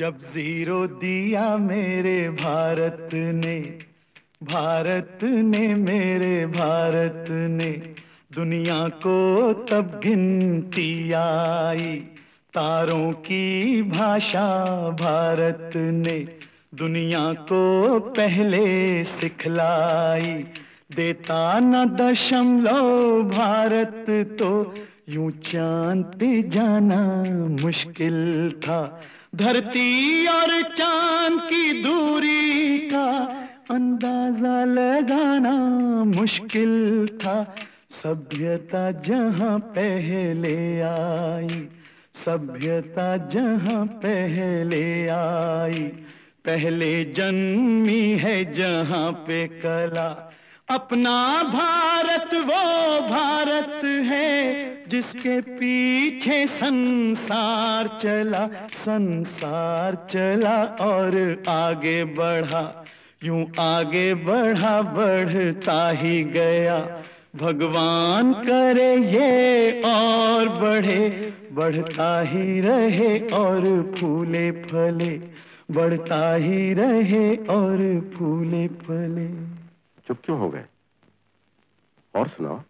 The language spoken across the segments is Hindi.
जब ज़ीरो दिया मेरे भारत ने भारत ने मेरे भारत ने, दुनिया को तब गिनती आई। तारों की भाषा भारत ने, दुनिया को पहले सिखलाई। देता न दशमलव भारत तो यूँ चाँद पे जाना मुश्किल था। धरती और चाँद की दूरी का अंदाज़ा लगाना मुश्किल था। सभ्यता जहाँ पहले आई, सभ्यता जहाँ पहले आई। पहले जन्मी है जहाँ पे कला अपना भारत, वो भारत है जिसके पीछे संसार चला संसार चला और आगे बढ़ा। यूँ आगे बढ़ा, बढ़ता ही गया। भगवान करे ये और बढ़े, बढ़ता ही रहे और फूले फले, बढ़ता ही रहे और फूले फले। चुप क्यों हो गए? और सुनाओ।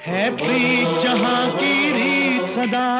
है प्रीत जहाँ की रीत सदा।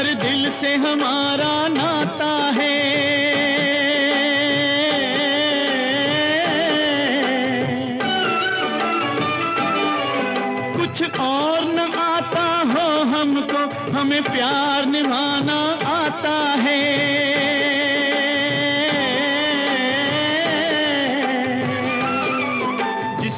हर दिल से हमारा नाता है। कुछ और न आता हो हमको, हमें प्यार निभाना आता है।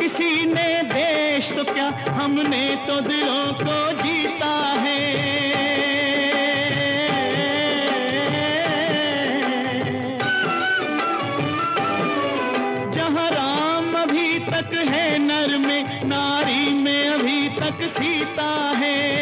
किसी ने देश तो क्या हमने तो दिलों को जीता है? जहाँ राम अभी तक है नर में, नारी में अभी तक सीता है।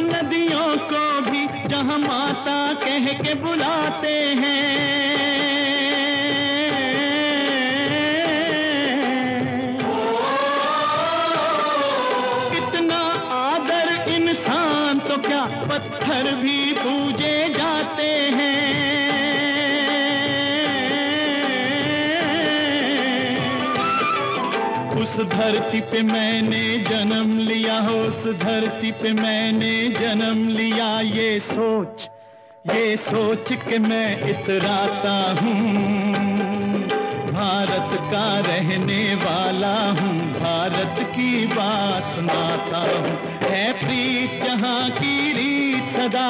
नदियों को भी जहाँ माता कह के बुलाते हैं। कितना आदर इंसान तो क्या पत्थर भी पूजे जाते उस धरती पे मैंने जन्म लिया, उस धरती पे मैंने जन्म लिया। ये सोच ये सोच के मैं इतराता हूँ। भारत का रहने वाला हूँ, भारत की बात सुनाता हूँ। है प्रीत जहाँ की रीत सदा।